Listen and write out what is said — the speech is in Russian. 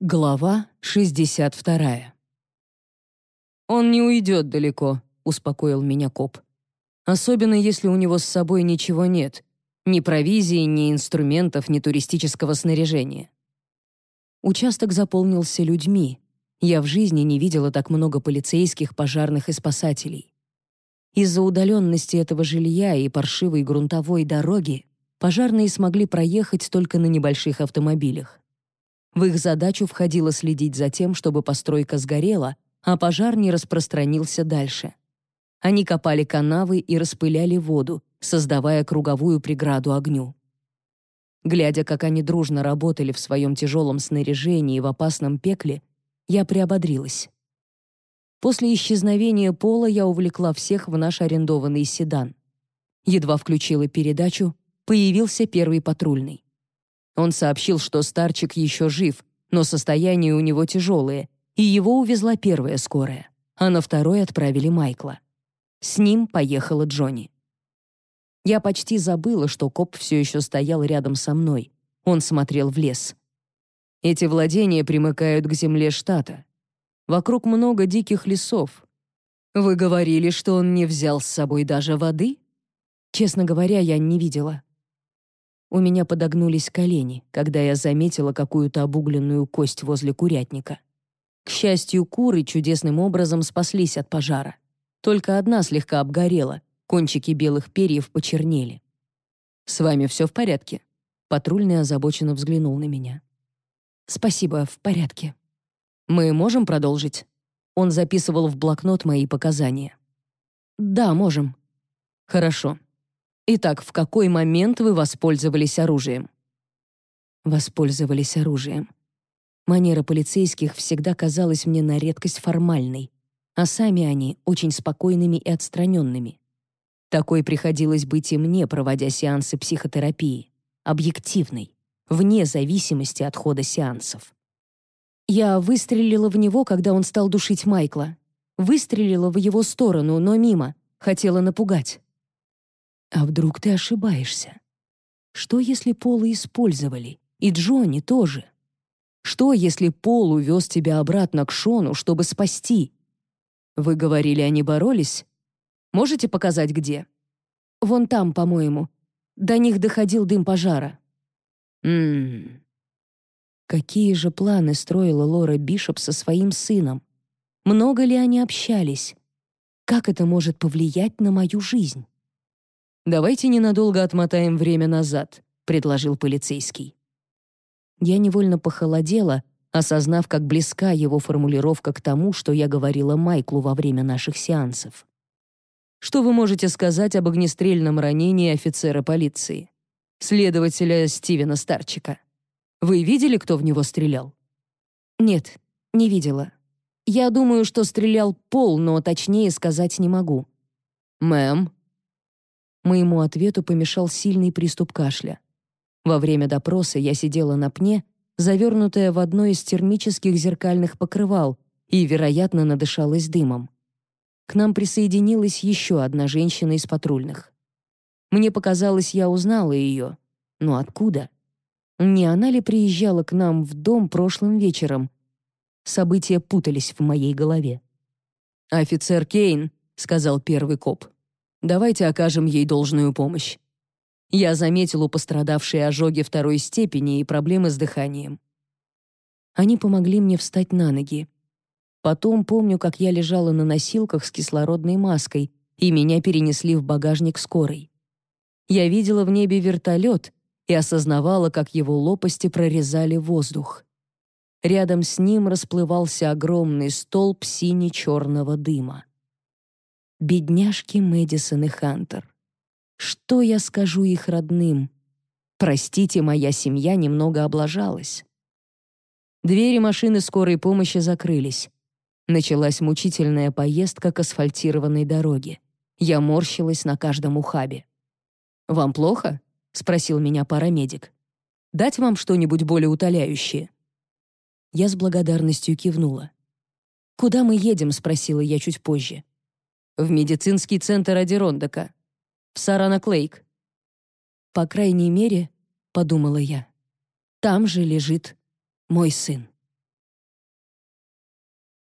Глава 62. «Он не уйдет далеко», — успокоил меня коп. «Особенно, если у него с собой ничего нет. Ни провизии, ни инструментов, ни туристического снаряжения». Участок заполнился людьми. Я в жизни не видела так много полицейских, пожарных и спасателей. Из-за удаленности этого жилья и паршивой грунтовой дороги пожарные смогли проехать только на небольших автомобилях. В их задачу входило следить за тем, чтобы постройка сгорела, а пожар не распространился дальше. Они копали канавы и распыляли воду, создавая круговую преграду огню. Глядя, как они дружно работали в своем тяжелом снаряжении в опасном пекле, я приободрилась. После исчезновения Пола я увлекла всех в наш арендованный седан. Едва включила передачу, появился первый патрульный. Он сообщил, что старчик еще жив, но состояние у него тяжелое, и его увезла первая скорая, а на второй отправили Майкла. С ним поехала Джонни. Я почти забыла, что коп все еще стоял рядом со мной. Он смотрел в лес. Эти владения примыкают к земле штата. Вокруг много диких лесов. Вы говорили, что он не взял с собой даже воды? Честно говоря, я не видела. У меня подогнулись колени, когда я заметила какую-то обугленную кость возле курятника. К счастью, куры чудесным образом спаслись от пожара. Только одна слегка обгорела, кончики белых перьев почернели. «С вами все в порядке?» Патрульный озабоченно взглянул на меня. «Спасибо, в порядке». «Мы можем продолжить?» Он записывал в блокнот мои показания. «Да, можем». «Хорошо. Итак, в какой момент вы воспользовались оружием? Воспользовались оружием. Манера полицейских всегда казалась мне на редкость формальной, а сами они очень спокойными и отстраненными. Такой приходилось быть и мне, проводя сеансы психотерапии, объективной, вне зависимости от хода сеансов. Я выстрелила в него, когда он стал душить Майкла. Выстрелила в его сторону, но мимо, хотела напугать. А вдруг ты ошибаешься? Что, если Пола использовали? И Джонни тоже? Что, если Пол увез тебя обратно к Шону, чтобы спасти? Вы говорили, они боролись? Можете показать, где? Вон там, по-моему. До них доходил дым пожара. Ммм. Какие же планы строила Лора Бишоп со своим сыном? Много ли они общались? Как это может повлиять на мою жизнь? «Давайте ненадолго отмотаем время назад», — предложил полицейский. Я невольно похолодела, осознав, как близка его формулировка к тому, что я говорила Майклу во время наших сеансов. «Что вы можете сказать об огнестрельном ранении офицера полиции? Следователя Стивена Старчика. Вы видели, кто в него стрелял?» «Нет, не видела. Я думаю, что стрелял Пол, но точнее сказать не могу». «Мэм», Моему ответу помешал сильный приступ кашля. Во время допроса я сидела на пне, завернутая в одно из термических зеркальных покрывал, и, вероятно, надышалась дымом. К нам присоединилась еще одна женщина из патрульных. Мне показалось, я узнала ее. Но откуда? Не она ли приезжала к нам в дом прошлым вечером? События путались в моей голове. «Офицер Кейн», — сказал первый коп. Давайте окажем ей должную помощь. Я заметил у пострадавшей ожоги второй степени и проблемы с дыханием. Они помогли мне встать на ноги. Потом помню, как я лежала на носилках с кислородной маской, и меня перенесли в багажник скорой. Я видела в небе вертолет и осознавала, как его лопасти прорезали воздух. Рядом с ним расплывался огромный столб сине-черного дыма. Бедняжки Мэдисон и Хантер. Что я скажу их родным? Простите, моя семья немного облажалась. Двери машины скорой помощи закрылись. Началась мучительная поездка к асфальтированной дороге. Я морщилась на каждом ухабе. «Вам плохо?» — спросил меня парамедик. «Дать вам что-нибудь более утоляющее?» Я с благодарностью кивнула. «Куда мы едем?» — спросила я чуть позже в медицинский центр Адирондока, в Сарана-Клейк. По крайней мере, подумала я, там же лежит мой сын.